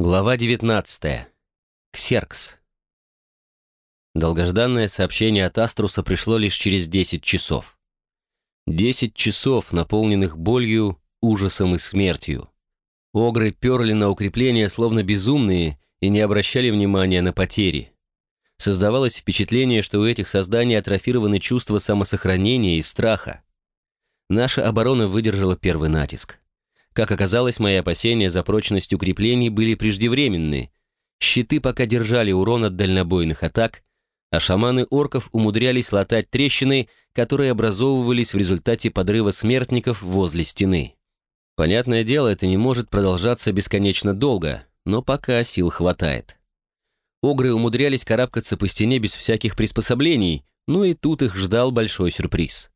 Глава 19. Ксеркс. Долгожданное сообщение от Аструса пришло лишь через 10 часов. 10 часов, наполненных болью, ужасом и смертью. Огры перли на укрепления, словно безумные, и не обращали внимания на потери. Создавалось впечатление, что у этих созданий атрофированы чувства самосохранения и страха. Наша оборона выдержала первый натиск. Как оказалось, мои опасения за прочность укреплений были преждевременны. Щиты пока держали урон от дальнобойных атак, а шаманы орков умудрялись латать трещины, которые образовывались в результате подрыва смертников возле стены. Понятное дело, это не может продолжаться бесконечно долго, но пока сил хватает. Огры умудрялись карабкаться по стене без всяких приспособлений, но и тут их ждал большой сюрприз.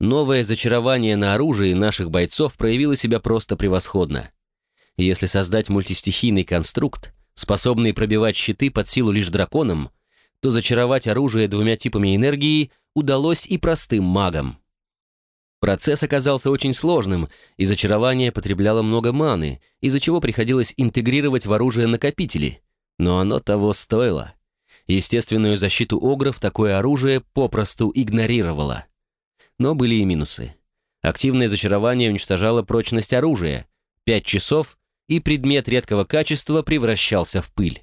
Новое зачарование на оружии наших бойцов проявило себя просто превосходно. Если создать мультистихийный конструкт, способный пробивать щиты под силу лишь драконам, то зачаровать оружие двумя типами энергии удалось и простым магам. Процесс оказался очень сложным, и зачарование потребляло много маны, из-за чего приходилось интегрировать в оружие накопители, но оно того стоило. Естественную защиту огров такое оружие попросту игнорировало. Но были и минусы. Активное зачарование уничтожало прочность оружия. Пять часов, и предмет редкого качества превращался в пыль.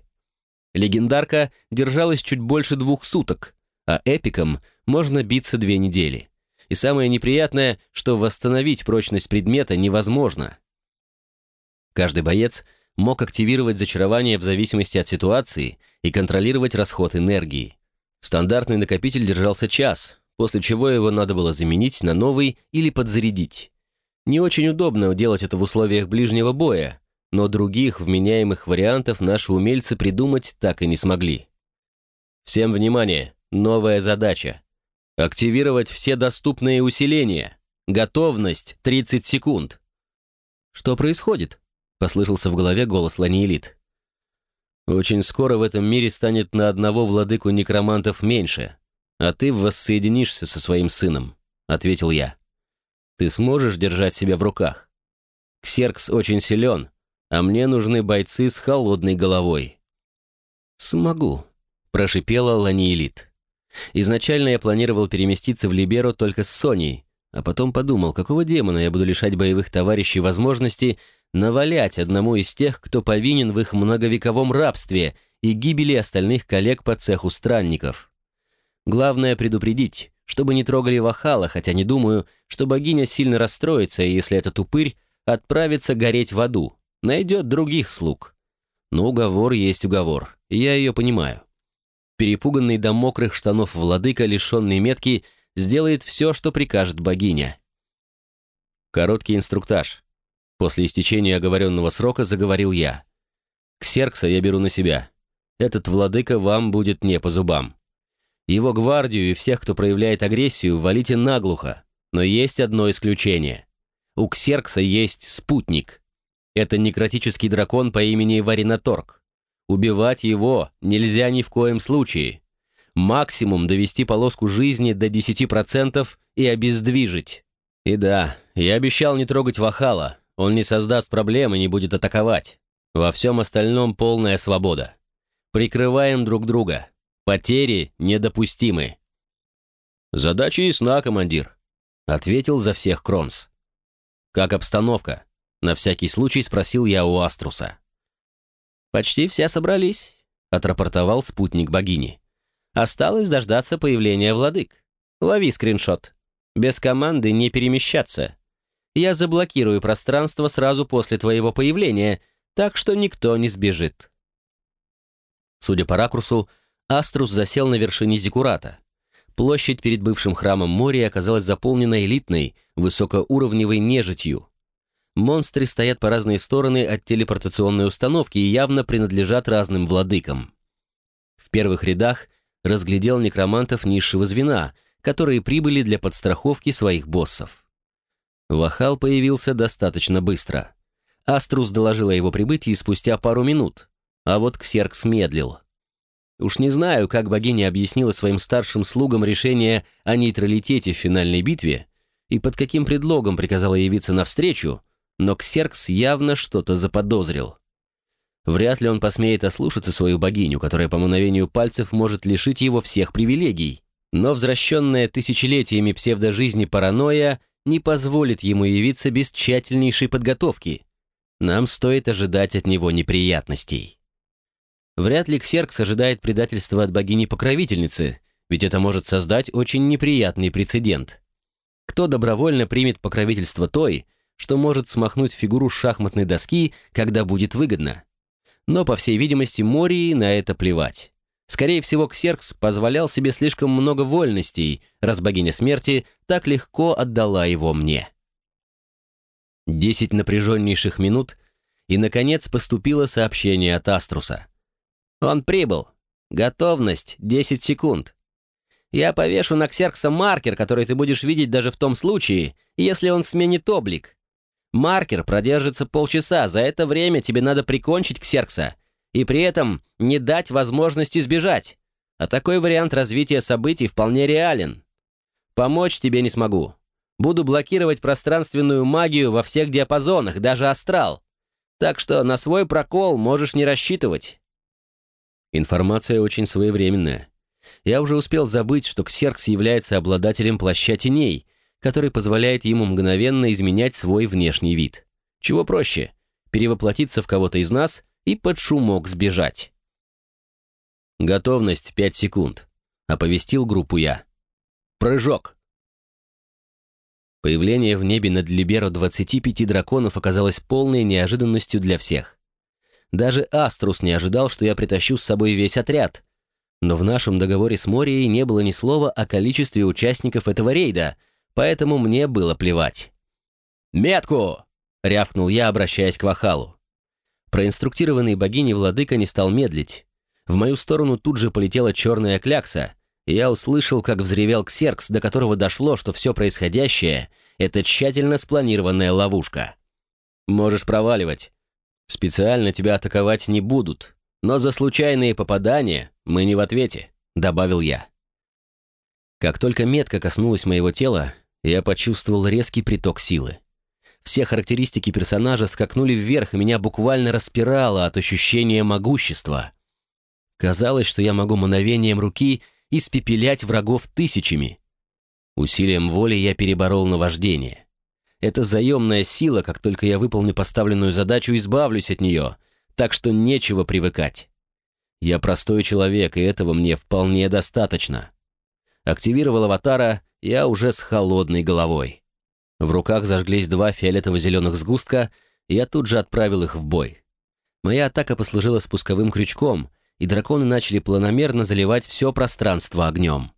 Легендарка держалась чуть больше двух суток, а эпиком можно биться две недели. И самое неприятное, что восстановить прочность предмета невозможно. Каждый боец мог активировать зачарование в зависимости от ситуации и контролировать расход энергии. Стандартный накопитель держался час, после чего его надо было заменить на новый или подзарядить. Не очень удобно делать это в условиях ближнего боя, но других вменяемых вариантов наши умельцы придумать так и не смогли. Всем внимание! Новая задача. Активировать все доступные усиления. Готовность 30 секунд. «Что происходит?» — послышался в голове голос Ланиэлит. «Очень скоро в этом мире станет на одного владыку некромантов меньше а ты воссоединишься со своим сыном», — ответил я. «Ты сможешь держать себя в руках? Ксеркс очень силен, а мне нужны бойцы с холодной головой». «Смогу», — прошипела Ланиэлит. «Изначально я планировал переместиться в Либеру только с Соней, а потом подумал, какого демона я буду лишать боевых товарищей возможности навалять одному из тех, кто повинен в их многовековом рабстве и гибели остальных коллег по цеху странников. Главное предупредить, чтобы не трогали Вахала, хотя не думаю, что богиня сильно расстроится, если этот упырь отправится гореть в аду, найдет других слуг. Но уговор есть уговор, я ее понимаю. Перепуганный до мокрых штанов владыка, лишенный метки, сделает все, что прикажет богиня. Короткий инструктаж. После истечения оговоренного срока заговорил я. Ксеркса я беру на себя. Этот владыка вам будет не по зубам. Его гвардию и всех, кто проявляет агрессию, валите наглухо. Но есть одно исключение. У Ксеркса есть спутник. Это некротический дракон по имени Варинаторг. Убивать его нельзя ни в коем случае. Максимум довести полоску жизни до 10% и обездвижить. И да, я обещал не трогать Вахала. Он не создаст проблем и не будет атаковать. Во всем остальном полная свобода. Прикрываем друг друга. Потери недопустимы». «Задача ясна, командир», — ответил за всех Кронс. «Как обстановка?» — на всякий случай спросил я у Аструса. «Почти все собрались», — отрапортовал спутник богини. «Осталось дождаться появления владык. Лови скриншот. Без команды не перемещаться. Я заблокирую пространство сразу после твоего появления, так что никто не сбежит». Судя по ракурсу, Аструс засел на вершине Зикурата. Площадь перед бывшим храмом Мори оказалась заполнена элитной, высокоуровневой нежитью. Монстры стоят по разные стороны от телепортационной установки и явно принадлежат разным владыкам. В первых рядах разглядел некромантов низшего звена, которые прибыли для подстраховки своих боссов. Вахал появился достаточно быстро. Аструс доложил о его прибытии спустя пару минут, а вот Ксеркс медлил. Уж не знаю, как богиня объяснила своим старшим слугам решение о нейтралитете в финальной битве и под каким предлогом приказала явиться навстречу, но Ксеркс явно что-то заподозрил. Вряд ли он посмеет ослушаться свою богиню, которая по мановению пальцев может лишить его всех привилегий. Но возвращенная тысячелетиями псевдожизни паранойя не позволит ему явиться без тщательнейшей подготовки. Нам стоит ожидать от него неприятностей. Вряд ли Ксеркс ожидает предательства от богини-покровительницы, ведь это может создать очень неприятный прецедент. Кто добровольно примет покровительство той, что может смахнуть фигуру шахматной доски, когда будет выгодно? Но, по всей видимости, Мории на это плевать. Скорее всего, Ксеркс позволял себе слишком много вольностей, раз богиня смерти так легко отдала его мне. Десять напряженнейших минут, и, наконец, поступило сообщение от Аструса. «Он прибыл. Готовность — десять секунд. Я повешу на Ксеркса маркер, который ты будешь видеть даже в том случае, если он сменит облик. Маркер продержится полчаса, за это время тебе надо прикончить Ксеркса и при этом не дать возможности сбежать. А такой вариант развития событий вполне реален. Помочь тебе не смогу. Буду блокировать пространственную магию во всех диапазонах, даже астрал. Так что на свой прокол можешь не рассчитывать. Информация очень своевременная. Я уже успел забыть, что Ксеркс является обладателем плаща теней, который позволяет ему мгновенно изменять свой внешний вид. Чего проще? Перевоплотиться в кого-то из нас и под шумок сбежать. «Готовность пять секунд», — оповестил группу я. «Прыжок!» Появление в небе над Либеро 25 драконов оказалось полной неожиданностью для всех. Даже Аструс не ожидал, что я притащу с собой весь отряд. Но в нашем договоре с Морией не было ни слова о количестве участников этого рейда, поэтому мне было плевать. «Метку!» — рявкнул я, обращаясь к Вахалу. Проинструктированный богиней владыка не стал медлить. В мою сторону тут же полетела черная клякса, и я услышал, как взревел Ксеркс, до которого дошло, что все происходящее — это тщательно спланированная ловушка. «Можешь проваливать. Специально тебя атаковать не будут, но за случайные попадания мы не в ответе», — добавил я. Как только метка коснулась моего тела, я почувствовал резкий приток силы. Все характеристики персонажа скакнули вверх, и меня буквально распирало от ощущения могущества. Казалось, что я могу мановением руки испепелять врагов тысячами. Усилием воли я переборол наваждение. Это заемная сила, как только я выполню поставленную задачу, избавлюсь от нее, так что нечего привыкать. Я простой человек, и этого мне вполне достаточно. Активировал аватара, я уже с холодной головой. В руках зажглись два фиолетово-зеленых сгустка, и я тут же отправил их в бой. Моя атака послужила спусковым крючком, и драконы начали планомерно заливать все пространство огнем.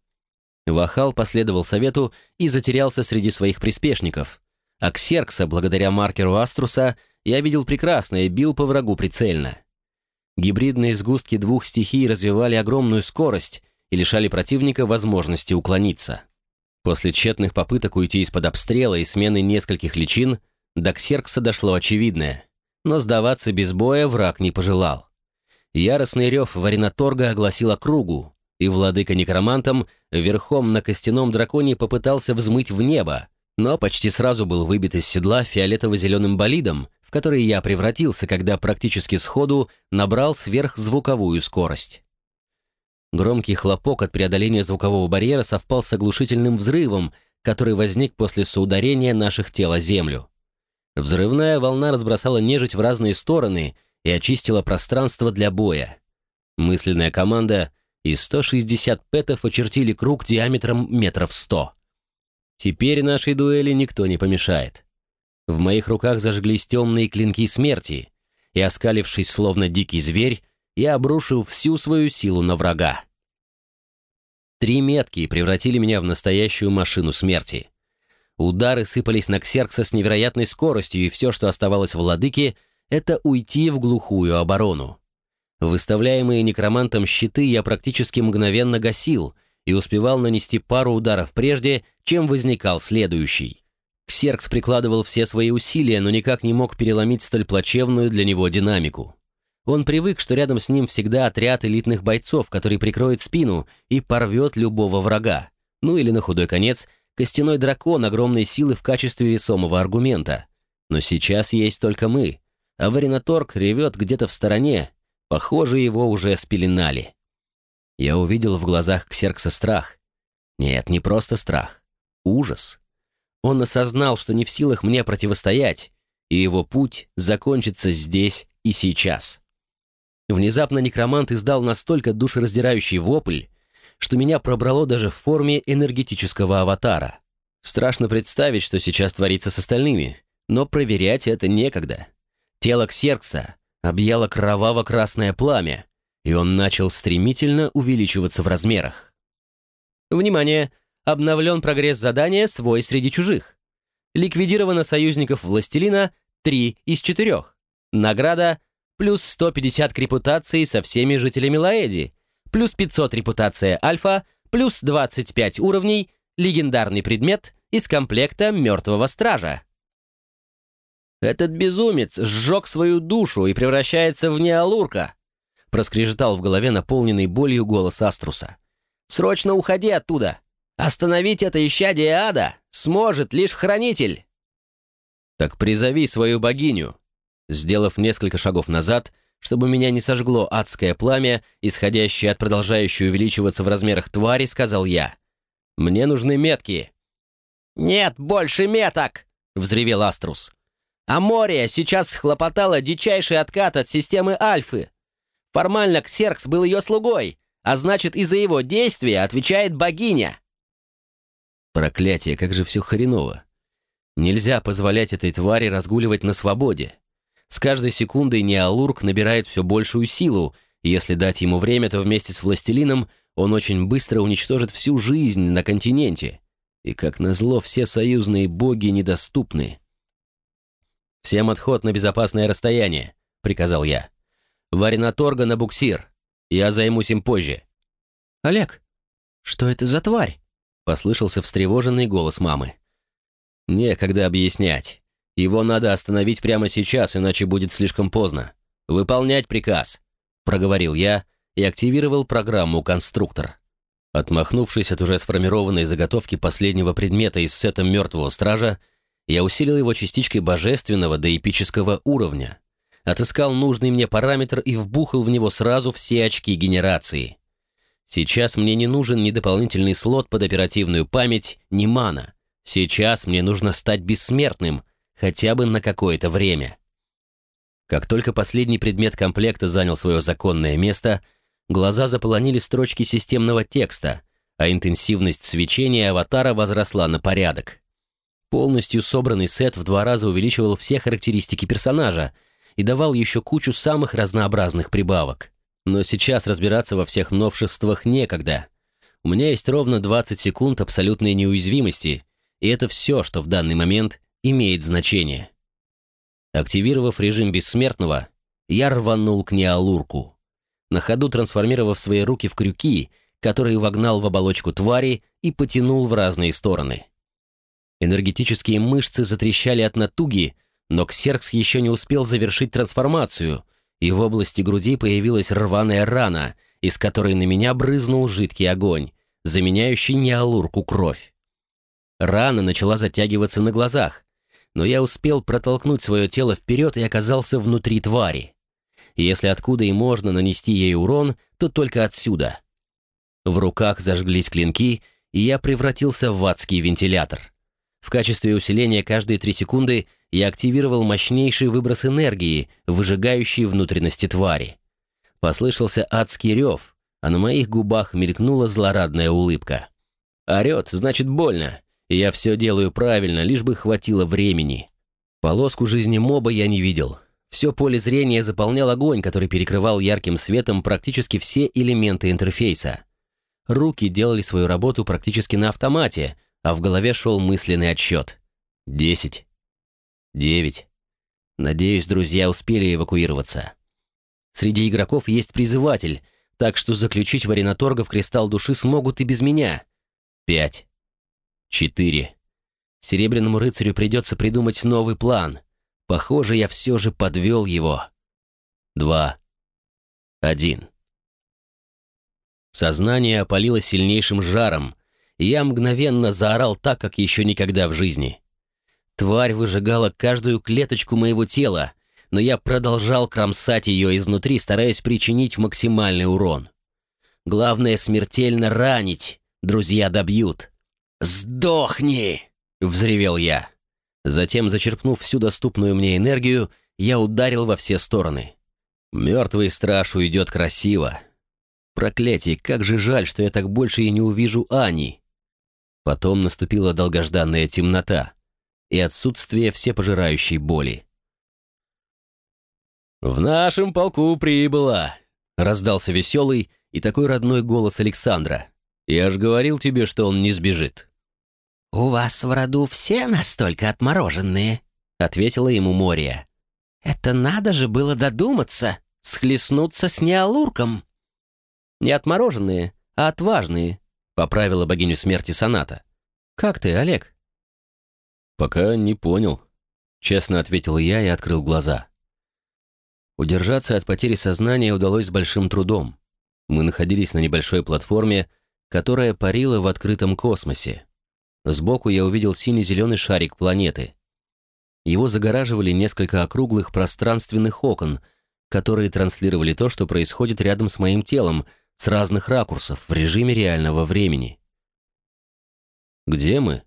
Вахал последовал совету и затерялся среди своих приспешников. А Ксеркса, благодаря маркеру Аструса, я видел прекрасно и бил по врагу прицельно. Гибридные сгустки двух стихий развивали огромную скорость и лишали противника возможности уклониться. После тщетных попыток уйти из-под обстрела и смены нескольких личин, до Ксеркса дошло очевидное. Но сдаваться без боя враг не пожелал. Яростный рев Варинаторга огласил округу, и владыка некромантом верхом на костяном драконе попытался взмыть в небо, но почти сразу был выбит из седла фиолетово-зеленым болидом, в который я превратился, когда практически сходу набрал сверхзвуковую скорость. Громкий хлопок от преодоления звукового барьера совпал с оглушительным взрывом, который возник после соударения наших тел о землю. Взрывная волна разбросала нежить в разные стороны и очистила пространство для боя. Мысленная команда и 160 пэтов очертили круг диаметром метров 100. Теперь нашей дуэли никто не помешает. В моих руках зажглись темные клинки смерти, и, оскалившись словно дикий зверь, я обрушил всю свою силу на врага. Три метки превратили меня в настоящую машину смерти. Удары сыпались на Ксеркса с невероятной скоростью, и все, что оставалось владыке, это уйти в глухую оборону. Выставляемые некромантом щиты я практически мгновенно гасил и успевал нанести пару ударов прежде, чем возникал следующий. Ксеркс прикладывал все свои усилия, но никак не мог переломить столь плачевную для него динамику. Он привык, что рядом с ним всегда отряд элитных бойцов, который прикроет спину и порвет любого врага. Ну или на худой конец, костяной дракон огромной силы в качестве весомого аргумента. Но сейчас есть только мы. а Варинаторг ревет где-то в стороне. Похоже, его уже спеленали. Я увидел в глазах Ксеркса страх. Нет, не просто страх. Ужас. Он осознал, что не в силах мне противостоять, и его путь закончится здесь и сейчас. Внезапно некромант издал настолько душераздирающий вопль, что меня пробрало даже в форме энергетического аватара. Страшно представить, что сейчас творится с остальными, но проверять это некогда. Тело Ксеркса объяло кроваво-красное пламя, и он начал стремительно увеличиваться в размерах. Внимание! Обновлен прогресс задания «Свой среди чужих». Ликвидировано союзников Властелина 3 из 4. Награда плюс 150 к репутации со всеми жителями Лаэди, плюс 500 репутация Альфа, плюс 25 уровней, легендарный предмет из комплекта Мертвого Стража. «Этот безумец сжег свою душу и превращается в неалурка», проскрежетал в голове наполненный болью голос Аструса. «Срочно уходи оттуда! Остановить это исчадие ада сможет лишь хранитель!» «Так призови свою богиню!» Сделав несколько шагов назад, чтобы меня не сожгло адское пламя, исходящее от продолжающей увеличиваться в размерах твари, сказал я. «Мне нужны метки!» «Нет больше меток!» — взревел Аструс. «Амория сейчас схлопотала дичайший откат от системы Альфы. Формально Ксеркс был ее слугой, а значит, и за его действия отвечает богиня». Проклятие, как же все хреново. Нельзя позволять этой твари разгуливать на свободе. С каждой секундой Неалурк набирает все большую силу, и если дать ему время, то вместе с Властелином он очень быстро уничтожит всю жизнь на континенте. И, как назло, все союзные боги недоступны. «Всем отход на безопасное расстояние», — приказал я. «Варинаторга на буксир. Я займусь им позже». «Олег, что это за тварь?» Послышался встревоженный голос мамы. «Некогда объяснять. Его надо остановить прямо сейчас, иначе будет слишком поздно. Выполнять приказ», — проговорил я и активировал программу «Конструктор». Отмахнувшись от уже сформированной заготовки последнего предмета из сета «Мертвого стража», я усилил его частичкой божественного до эпического уровня, отыскал нужный мне параметр и вбухал в него сразу все очки генерации. Сейчас мне не нужен ни дополнительный слот под оперативную память, ни мана. Сейчас мне нужно стать бессмертным, хотя бы на какое-то время. Как только последний предмет комплекта занял свое законное место, глаза заполонили строчки системного текста, а интенсивность свечения аватара возросла на порядок. Полностью собранный сет в два раза увеличивал все характеристики персонажа и давал еще кучу самых разнообразных прибавок. Но сейчас разбираться во всех новшествах некогда. У меня есть ровно 20 секунд абсолютной неуязвимости, и это все, что в данный момент имеет значение. Активировав режим бессмертного, я рванул к Неалурку. На ходу трансформировав свои руки в крюки, которые вогнал в оболочку твари и потянул в разные стороны. Энергетические мышцы затрещали от натуги, но Ксеркс еще не успел завершить трансформацию — и в области груди появилась рваная рана, из которой на меня брызнул жидкий огонь, заменяющий неалурку кровь. Рана начала затягиваться на глазах, но я успел протолкнуть свое тело вперед и оказался внутри твари. если откуда и можно нанести ей урон, то только отсюда. В руках зажглись клинки, и я превратился в адский вентилятор. В качестве усиления каждые три секунды я активировал мощнейший выброс энергии, выжигающий внутренности твари. Послышался адский рев, а на моих губах мелькнула злорадная улыбка. Орет, значит больно, и я все делаю правильно, лишь бы хватило времени. Полоску жизни моба я не видел. Все поле зрения заполнял огонь, который перекрывал ярким светом практически все элементы интерфейса. Руки делали свою работу практически на автомате, а в голове шел мысленный отсчет. Десять, Девять. Надеюсь, друзья успели эвакуироваться. Среди игроков есть призыватель, так что заключить в кристалл души смогут и без меня. Пять. Четыре. Серебряному рыцарю придется придумать новый план. Похоже, я все же подвел его. Два. Один. Сознание опалило сильнейшим жаром, я мгновенно заорал так, как еще никогда в жизни. Тварь выжигала каждую клеточку моего тела, но я продолжал кромсать ее изнутри, стараясь причинить максимальный урон. Главное смертельно ранить, друзья добьют. «Сдохни!» — взревел я. Затем, зачерпнув всю доступную мне энергию, я ударил во все стороны. Мертвый страж уйдет красиво. Проклятие, как же жаль, что я так больше и не увижу Ани. Потом наступила долгожданная темнота и отсутствие всепожирающей боли. «В нашем полку прибыло!» — раздался веселый и такой родной голос Александра. «Я ж говорил тебе, что он не сбежит». «У вас в роду все настолько отмороженные?» — ответила ему Мория. «Это надо же было додуматься, схлестнуться с неалурком!» «Не отмороженные, а отважные», — поправила богиню смерти Соната. «Как ты, Олег?» «Пока не понял», — честно ответил я и открыл глаза. Удержаться от потери сознания удалось с большим трудом. Мы находились на небольшой платформе, которая парила в открытом космосе. Сбоку я увидел синий-зеленый шарик планеты. Его загораживали несколько округлых пространственных окон, которые транслировали то, что происходит рядом с моим телом, с разных ракурсов, в режиме реального времени. «Где мы?»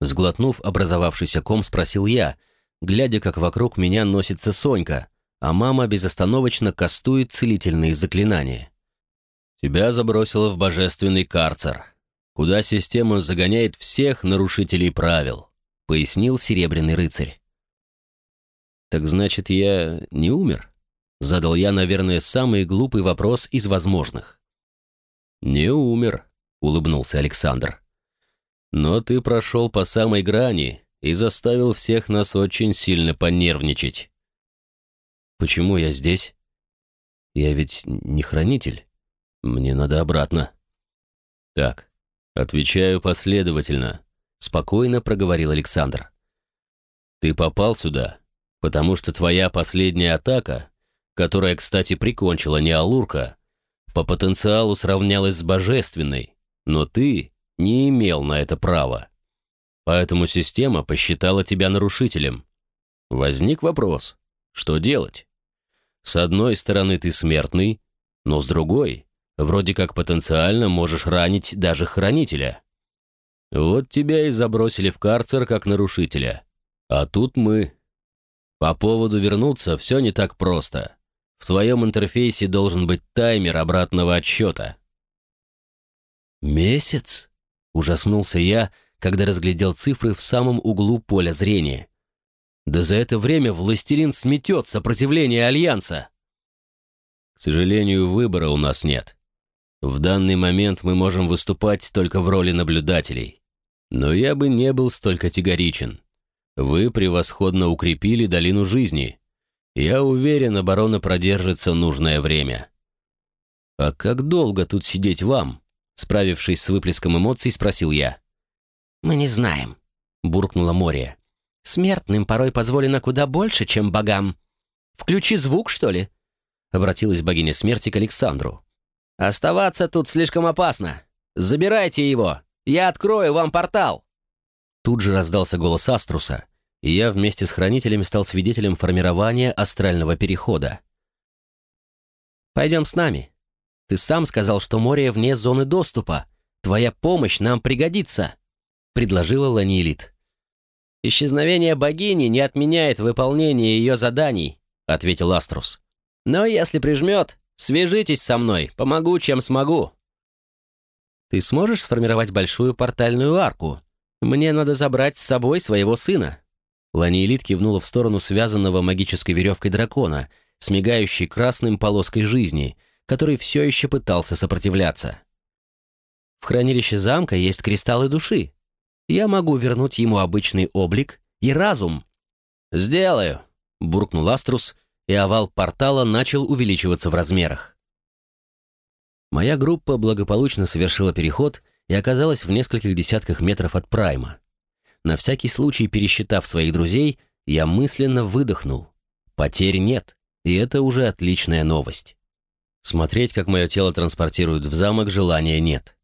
Сглотнув образовавшийся ком, спросил я, глядя, как вокруг меня носится Сонька, а мама безостановочно кастует целительные заклинания. «Тебя забросило в божественный карцер, куда система загоняет всех нарушителей правил», — пояснил Серебряный рыцарь. «Так значит, я не умер?» — задал я, наверное, самый глупый вопрос из возможных. «Не умер», — улыбнулся Александр. «Но ты прошел по самой грани и заставил всех нас очень сильно понервничать». «Почему я здесь? Я ведь не хранитель. Мне надо обратно». «Так, отвечаю последовательно», — спокойно проговорил Александр. «Ты попал сюда, потому что твоя последняя атака, которая, кстати, прикончила Неалурка, по потенциалу сравнялась с божественной, но ты не имел на это права. Поэтому система посчитала тебя нарушителем. Возник вопрос, что делать? С одной стороны ты смертный, но с другой, вроде как потенциально можешь ранить даже хранителя. Вот тебя и забросили в карцер как нарушителя. А тут мы. По поводу вернуться все не так просто. В твоем интерфейсе должен быть таймер обратного отсчета. «Месяц?» — ужаснулся я, когда разглядел цифры в самом углу поля зрения. «Да за это время властелин сметет сопротивление Альянса!» «К сожалению, выбора у нас нет. В данный момент мы можем выступать только в роли наблюдателей. Но я бы не был столь категоричен. Вы превосходно укрепили долину жизни, я уверен, оборона продержится нужное время. «А как долго тут сидеть вам?» Справившись с выплеском эмоций, спросил я. «Мы не знаем», — буркнула Мория. «Смертным порой позволено куда больше, чем богам. Включи звук, что ли?» Обратилась богиня смерти к Александру. «Оставаться тут слишком опасно. Забирайте его. Я открою вам портал». Тут же раздался голос Аструса, и я вместе с хранителями стал свидетелем формирования астрального перехода. «Пойдем с нами. Ты сам сказал, что море вне зоны доступа. Твоя помощь нам пригодится», — предложила Ланиэлит. «Исчезновение богини не отменяет выполнение ее заданий», — ответил Аструс. «Но если прижмет, свяжитесь со мной, помогу, чем смогу». «Ты сможешь сформировать большую портальную арку? Мне надо забрать с собой своего сына», Ланиэлит кивнула в сторону связанного магической веревкой дракона, смигающей красным полоской жизни, который все еще пытался сопротивляться. В хранилище замка есть кристаллы души. Я могу вернуть ему обычный облик и разум. «Сделаю», — буркнул Аструс, и овал портала начал увеличиваться в размерах. Моя группа благополучно совершила переход и оказалась в нескольких десятках метров от Прайма. На всякий случай пересчитав своих друзей, я мысленно выдохнул. Потерь нет, и это уже отличная новость. Смотреть, как мое тело транспортируют в замок, желания нет.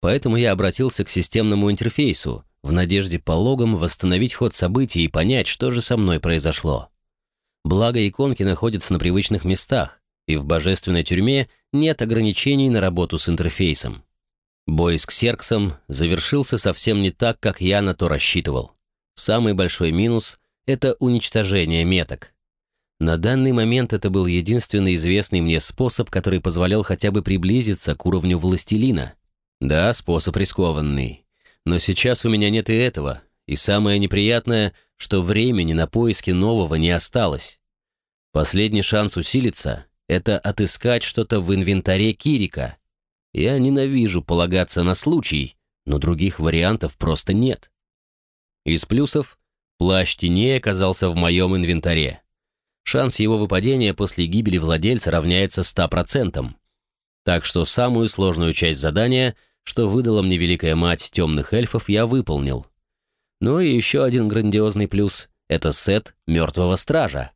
Поэтому я обратился к системному интерфейсу, в надежде по логам восстановить ход событий и понять, что же со мной произошло. благо иконки находятся на привычных местах, и в божественной тюрьме нет ограничений на работу с интерфейсом. Бой с Ксерксом завершился совсем не так, как я на то рассчитывал. Самый большой минус — это уничтожение меток. На данный момент это был единственный известный мне способ, который позволял хотя бы приблизиться к уровню властелина. Да, способ рискованный. Но сейчас у меня нет и этого, и самое неприятное, что времени на поиски нового не осталось. Последний шанс усилиться — это отыскать что-то в инвентаре Кирика. Я ненавижу полагаться на случай, но других вариантов просто нет. Из плюсов плащ теней оказался в моем инвентаре. Шанс его выпадения после гибели владельца равняется 100%. Так что самую сложную часть задания, что выдала мне Великая Мать Темных Эльфов, я выполнил. Ну и еще один грандиозный плюс — это сет Мертвого Стража.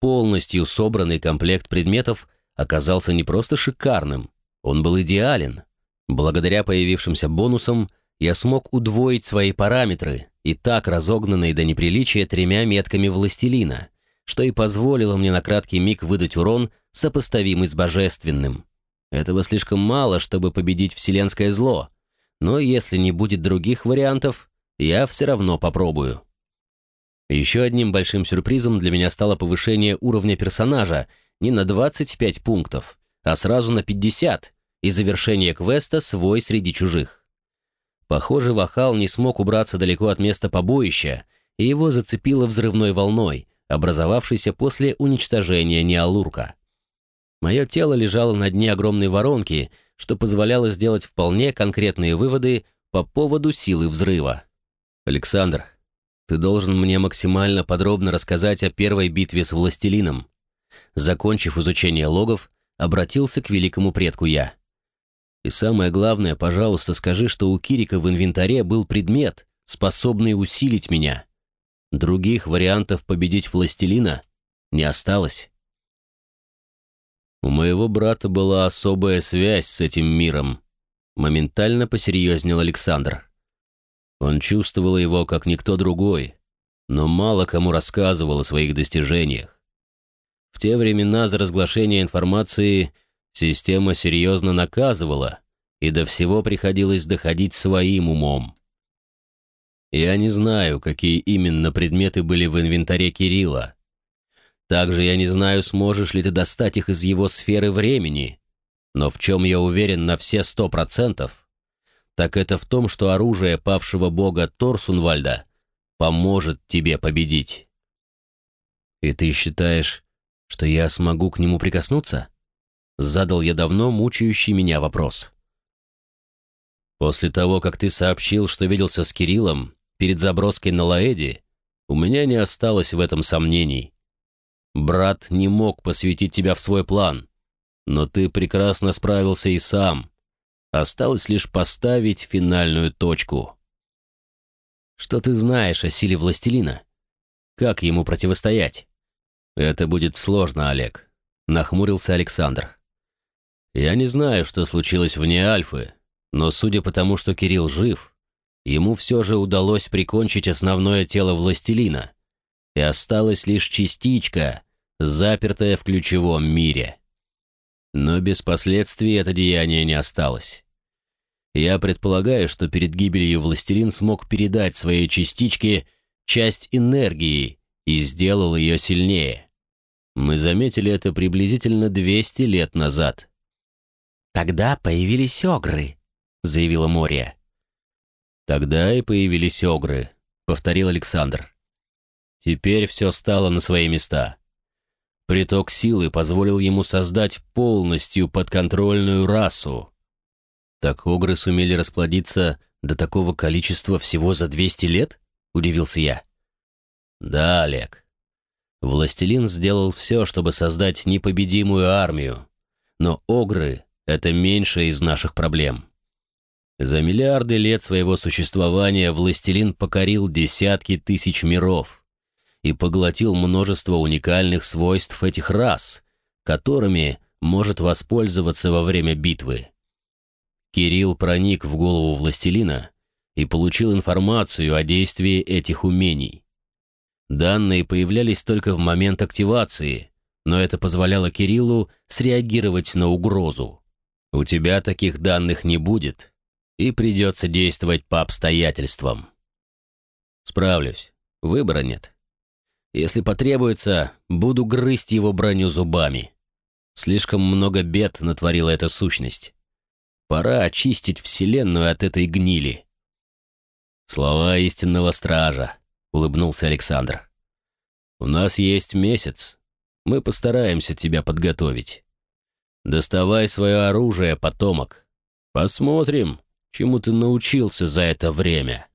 Полностью собранный комплект предметов оказался не просто шикарным, он был идеален. Благодаря появившимся бонусам я смог удвоить свои параметры, и так разогнанные до неприличия тремя метками властелина, что и позволило мне на краткий миг выдать урон, сопоставимый с божественным. Этого слишком мало, чтобы победить вселенское зло, но если не будет других вариантов, я все равно попробую. Еще одним большим сюрпризом для меня стало повышение уровня персонажа не на 25 пунктов, а сразу на 50 и завершение квеста «Свой среди чужих». Похоже, Вахал не смог убраться далеко от места побоища, и его зацепило взрывной волной, образовавшейся после уничтожения Неалурка. Мое тело лежало на дне огромной воронки, что позволяло сделать вполне конкретные выводы по поводу силы взрыва. «Александр, ты должен мне максимально подробно рассказать о первой битве с Властелином». Закончив изучение логов, обратился к великому предку я. «И самое главное, пожалуйста, скажи, что у Кирика в инвентаре был предмет, способный усилить меня. Других вариантов победить Властелина не осталось». У моего брата была особая связь с этим миром. Моментально посерьезнел Александр. Он чувствовал его, как никто другой, но мало кому рассказывал о своих достижениях. В те времена за разглашение информации система серьезно наказывала, и до всего приходилось доходить своим умом. Я не знаю, какие именно предметы были в инвентаре Кирилла. Также я не знаю, сможешь ли ты достать их из его сферы времени, но в чем я уверен на все сто процентов, так это в том, что оружие павшего бога Торсунвальда поможет тебе победить. И ты считаешь, что я смогу к нему прикоснуться? Задал я давно мучающий меня вопрос. После того, как ты сообщил, что виделся с Кириллом перед заброской на Лаэди, у меня не осталось в этом сомнений. Брат не мог посвятить тебя в свой план, но ты прекрасно справился и сам. Осталось лишь поставить финальную точку. Что ты знаешь о силе властелина? Как ему противостоять? Это будет сложно, Олег, нахмурился Александр. Я не знаю, что случилось вне Альфы, но судя по тому, что Кирилл жив, ему все же удалось прикончить основное тело властелина, и осталась лишь частичка, запертая в ключевом мире. Но без последствий это деяние не осталось. Я предполагаю, что перед гибелью властелин смог передать своей частичке часть энергии и сделал ее сильнее. Мы заметили это приблизительно 200 лет назад. «Тогда появились огры», — заявила Мория. «Тогда и появились огры», — повторил Александр. Теперь все стало на свои места. Приток силы позволил ему создать полностью подконтрольную расу. Так огры сумели расплодиться до такого количества всего за 200 лет? Удивился я. Да, Олег. Властелин сделал все, чтобы создать непобедимую армию. Но огры — это меньше из наших проблем. За миллиарды лет своего существования властелин покорил десятки тысяч миров и поглотил множество уникальных свойств этих рас, которыми может воспользоваться во время битвы. Кирилл проник в голову властелина и получил информацию о действии этих умений. Данные появлялись только в момент активации, но это позволяло Кириллу среагировать на угрозу. У тебя таких данных не будет, и придется действовать по обстоятельствам. Справлюсь, выбора нет. Если потребуется, буду грызть его броню зубами. Слишком много бед натворила эта сущность. Пора очистить Вселенную от этой гнили. Слова истинного стража, улыбнулся Александр. У нас есть месяц. Мы постараемся тебя подготовить. Доставай свое оружие, потомок. Посмотрим, чему ты научился за это время.